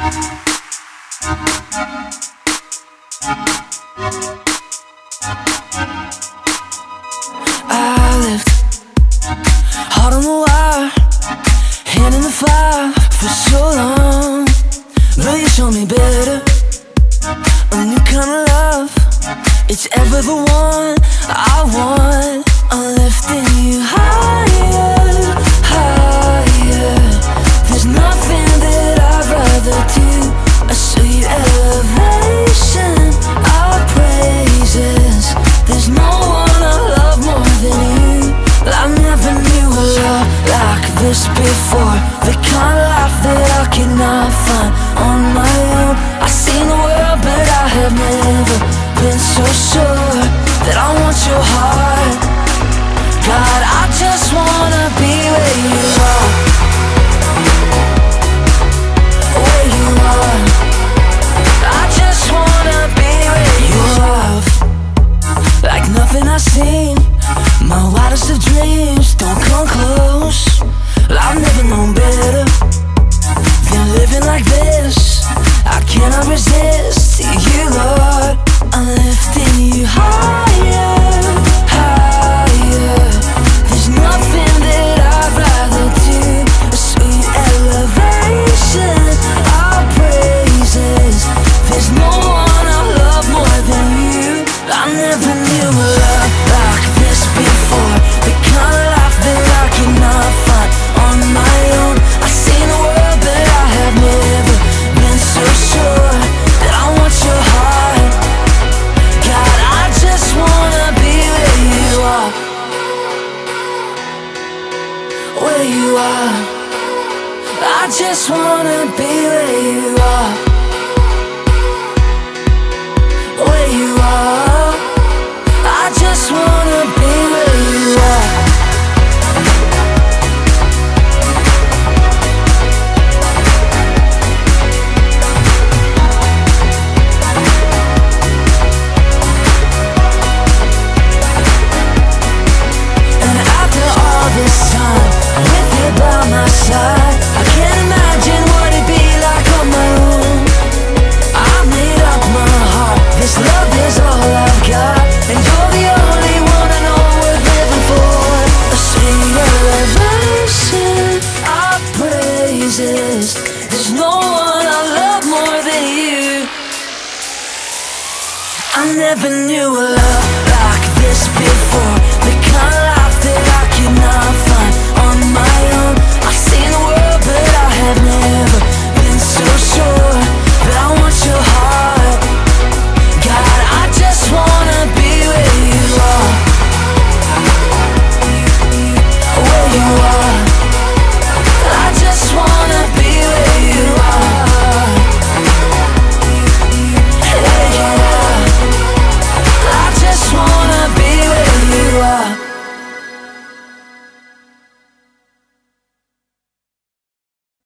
I lived hard on the wire, hand in the fire for so long. But you showed me better, a new kind of love. It's ever the one I want. this before. The kind of life that I cannot find on my own. I've seen the world but I have never been so sure That I want your heart. just wanna be where you are. Jesus. There's no one I love more than you. I never knew a love like this before.